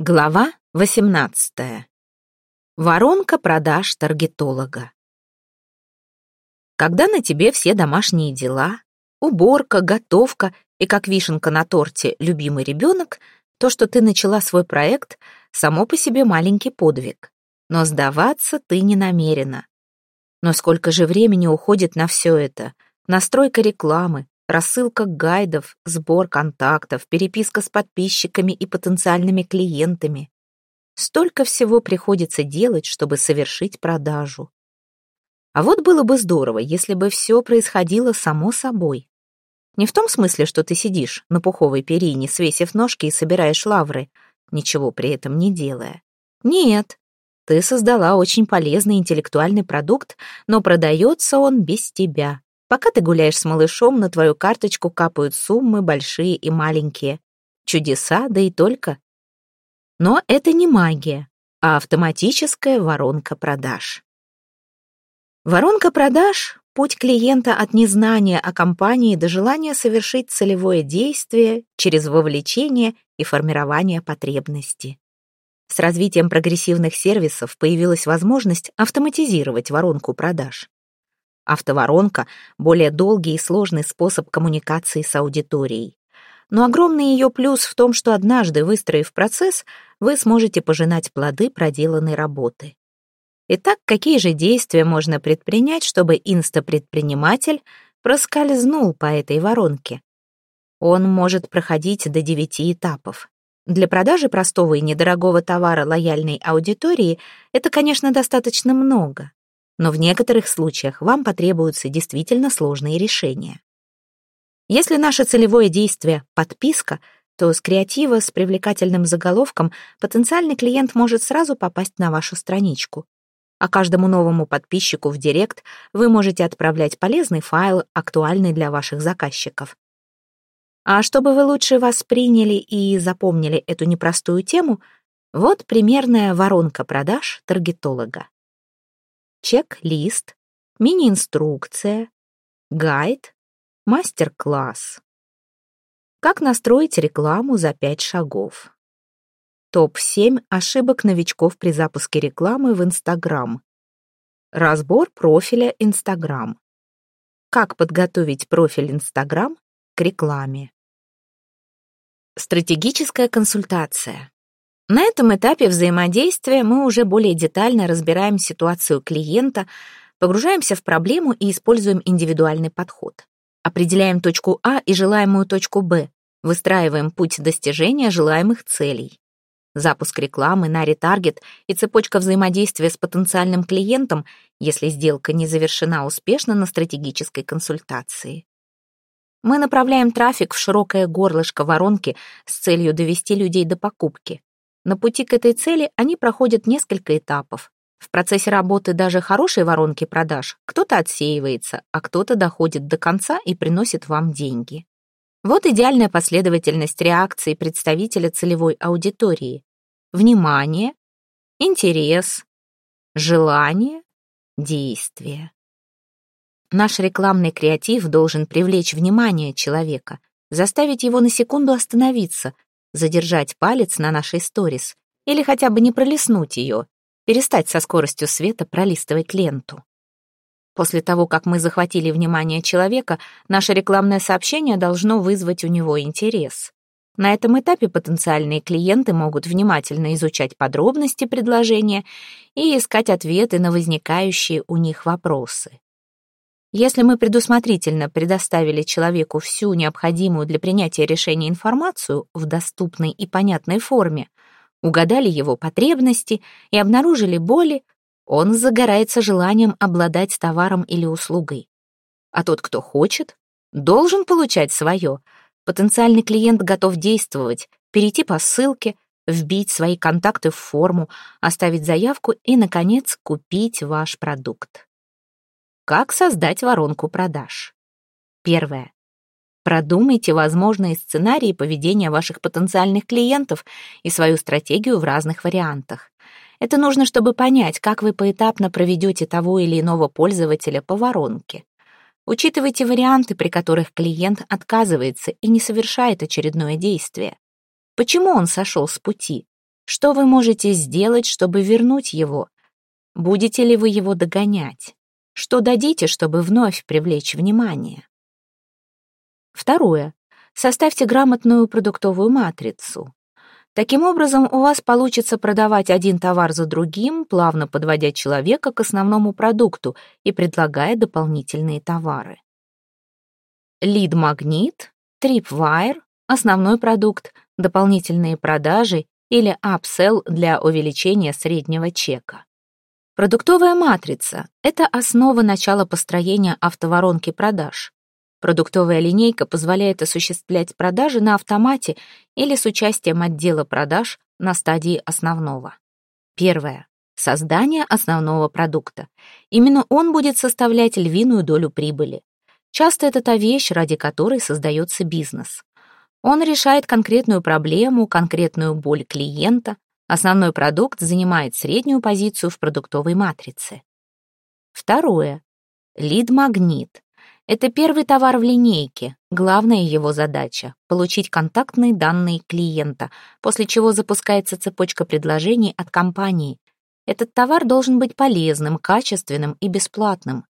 Глава 18. Воронка продаж таргетолога. Когда на тебе все домашние дела, уборка, готовка и, как вишенка на торте, любимый ребенок, то, что ты начала свой проект, само по себе маленький подвиг. Но сдаваться ты не намерена. Но сколько же времени уходит на все это? Настройка рекламы, Рассылка гайдов, сбор контактов, переписка с подписчиками и потенциальными клиентами. Столько всего приходится делать, чтобы совершить продажу. А вот было бы здорово, если бы все происходило само собой. Не в том смысле, что ты сидишь на пуховой перине, свесив ножки и собираешь лавры, ничего при этом не делая. Нет, ты создала очень полезный интеллектуальный продукт, но продается он без тебя. Пока ты гуляешь с малышом, на твою карточку капают суммы большие и маленькие. Чудеса, да и только. Но это не магия, а автоматическая воронка продаж. Воронка продаж — путь клиента от незнания о компании до желания совершить целевое действие через вовлечение и формирование потребности. С развитием прогрессивных сервисов появилась возможность автоматизировать воронку продаж. Автоворонка — более долгий и сложный способ коммуникации с аудиторией. Но огромный ее плюс в том, что однажды, выстроив процесс, вы сможете пожинать плоды проделанной работы. Итак, какие же действия можно предпринять, чтобы инстапредприниматель проскользнул по этой воронке? Он может проходить до девяти этапов. Для продажи простого и недорогого товара лояльной аудитории это, конечно, достаточно много но в некоторых случаях вам потребуются действительно сложные решения. Если наше целевое действие — подписка, то с креатива с привлекательным заголовком потенциальный клиент может сразу попасть на вашу страничку. А каждому новому подписчику в Директ вы можете отправлять полезный файл, актуальный для ваших заказчиков. А чтобы вы лучше восприняли и запомнили эту непростую тему, вот примерная воронка продаж таргетолога чек-лист, мини-инструкция, гайд, мастер-класс. Как настроить рекламу за 5 шагов. Топ-7 ошибок новичков при запуске рекламы в Инстаграм. Разбор профиля Инстаграм. Как подготовить профиль Инстаграм к рекламе. Стратегическая консультация. На этом этапе взаимодействия мы уже более детально разбираем ситуацию клиента, погружаемся в проблему и используем индивидуальный подход. Определяем точку А и желаемую точку Б, выстраиваем путь достижения желаемых целей. Запуск рекламы на ретаргет и цепочка взаимодействия с потенциальным клиентом, если сделка не завершена успешно на стратегической консультации. Мы направляем трафик в широкое горлышко воронки с целью довести людей до покупки. На пути к этой цели они проходят несколько этапов. В процессе работы даже хорошей воронки продаж кто-то отсеивается, а кто-то доходит до конца и приносит вам деньги. Вот идеальная последовательность реакции представителя целевой аудитории. Внимание, интерес, желание, действие. Наш рекламный креатив должен привлечь внимание человека, заставить его на секунду остановиться, задержать палец на нашей сторис или хотя бы не пролистнуть ее, перестать со скоростью света пролистывать ленту. После того, как мы захватили внимание человека, наше рекламное сообщение должно вызвать у него интерес. На этом этапе потенциальные клиенты могут внимательно изучать подробности предложения и искать ответы на возникающие у них вопросы. Если мы предусмотрительно предоставили человеку всю необходимую для принятия решения информацию в доступной и понятной форме, угадали его потребности и обнаружили боли, он загорается желанием обладать товаром или услугой. А тот, кто хочет, должен получать свое. Потенциальный клиент готов действовать, перейти по ссылке, вбить свои контакты в форму, оставить заявку и, наконец, купить ваш продукт. Как создать воронку продаж? Первое. Продумайте возможные сценарии поведения ваших потенциальных клиентов и свою стратегию в разных вариантах. Это нужно, чтобы понять, как вы поэтапно проведете того или иного пользователя по воронке. Учитывайте варианты, при которых клиент отказывается и не совершает очередное действие. Почему он сошел с пути? Что вы можете сделать, чтобы вернуть его? Будете ли вы его догонять? Что дадите, чтобы вновь привлечь внимание? Второе. Составьте грамотную продуктовую матрицу. Таким образом, у вас получится продавать один товар за другим, плавно подводя человека к основному продукту и предлагая дополнительные товары. Лид-магнит, Tripwire, основной продукт, дополнительные продажи или upsell для увеличения среднего чека. Продуктовая матрица — это основа начала построения автоворонки продаж. Продуктовая линейка позволяет осуществлять продажи на автомате или с участием отдела продаж на стадии основного. Первое. Создание основного продукта. Именно он будет составлять львиную долю прибыли. Часто это та вещь, ради которой создается бизнес. Он решает конкретную проблему, конкретную боль клиента. Основной продукт занимает среднюю позицию в продуктовой матрице. Второе. Лид-магнит. Это первый товар в линейке. Главная его задача — получить контактные данные клиента, после чего запускается цепочка предложений от компании. Этот товар должен быть полезным, качественным и бесплатным.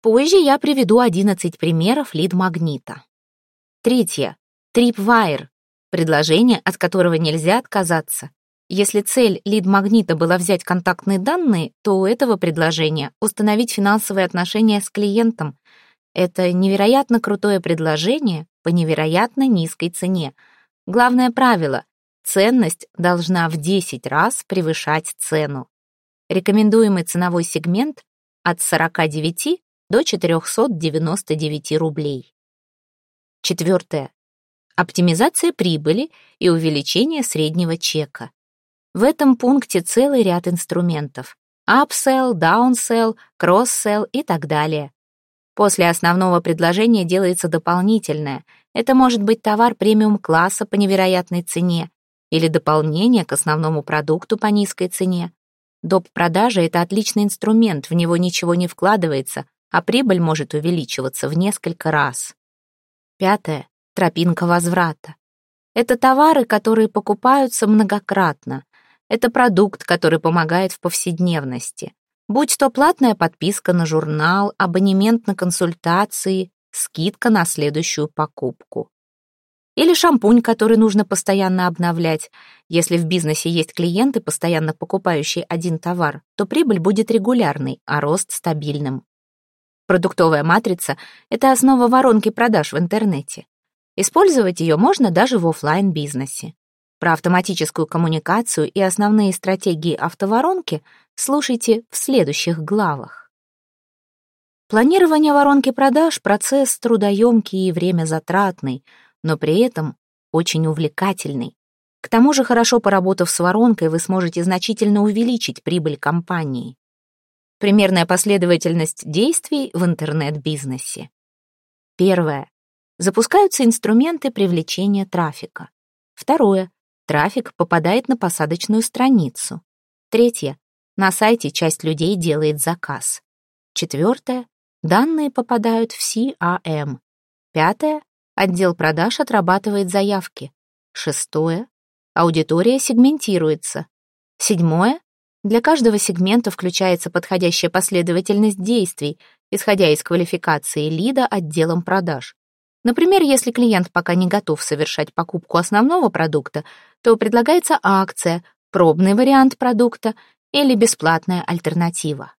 Позже я приведу 11 примеров лид-магнита. Третье. Tripwire — предложение, от которого нельзя отказаться. Если цель лид-магнита была взять контактные данные, то у этого предложения установить финансовые отношения с клиентом — это невероятно крутое предложение по невероятно низкой цене. Главное правило — ценность должна в 10 раз превышать цену. Рекомендуемый ценовой сегмент от 49 до 499 рублей. Четвертое. Оптимизация прибыли и увеличение среднего чека. В этом пункте целый ряд инструментов. Upsell, downsell, cross-sell и так далее. После основного предложения делается дополнительное. Это может быть товар премиум-класса по невероятной цене или дополнение к основному продукту по низкой цене. Доп. продажа — это отличный инструмент, в него ничего не вкладывается, а прибыль может увеличиваться в несколько раз. Пятое. Тропинка возврата. Это товары, которые покупаются многократно. Это продукт, который помогает в повседневности. Будь то платная подписка на журнал, абонемент на консультации, скидка на следующую покупку. Или шампунь, который нужно постоянно обновлять. Если в бизнесе есть клиенты, постоянно покупающие один товар, то прибыль будет регулярной, а рост стабильным. Продуктовая матрица — это основа воронки продаж в интернете. Использовать ее можно даже в офлайн бизнесе Про автоматическую коммуникацию и основные стратегии автоворонки слушайте в следующих главах. Планирование воронки продаж — процесс трудоемкий и время затратный, но при этом очень увлекательный. К тому же, хорошо поработав с воронкой, вы сможете значительно увеличить прибыль компании. Примерная последовательность действий в интернет-бизнесе. Первое. Запускаются инструменты привлечения трафика. Второе. Трафик попадает на посадочную страницу. Третье. На сайте часть людей делает заказ. Четвертое. Данные попадают в CRM. Пятое. Отдел продаж отрабатывает заявки. Шестое. Аудитория сегментируется. Седьмое. Для каждого сегмента включается подходящая последовательность действий, исходя из квалификации лида отделом продаж. Например, если клиент пока не готов совершать покупку основного продукта, то предлагается акция, пробный вариант продукта или бесплатная альтернатива.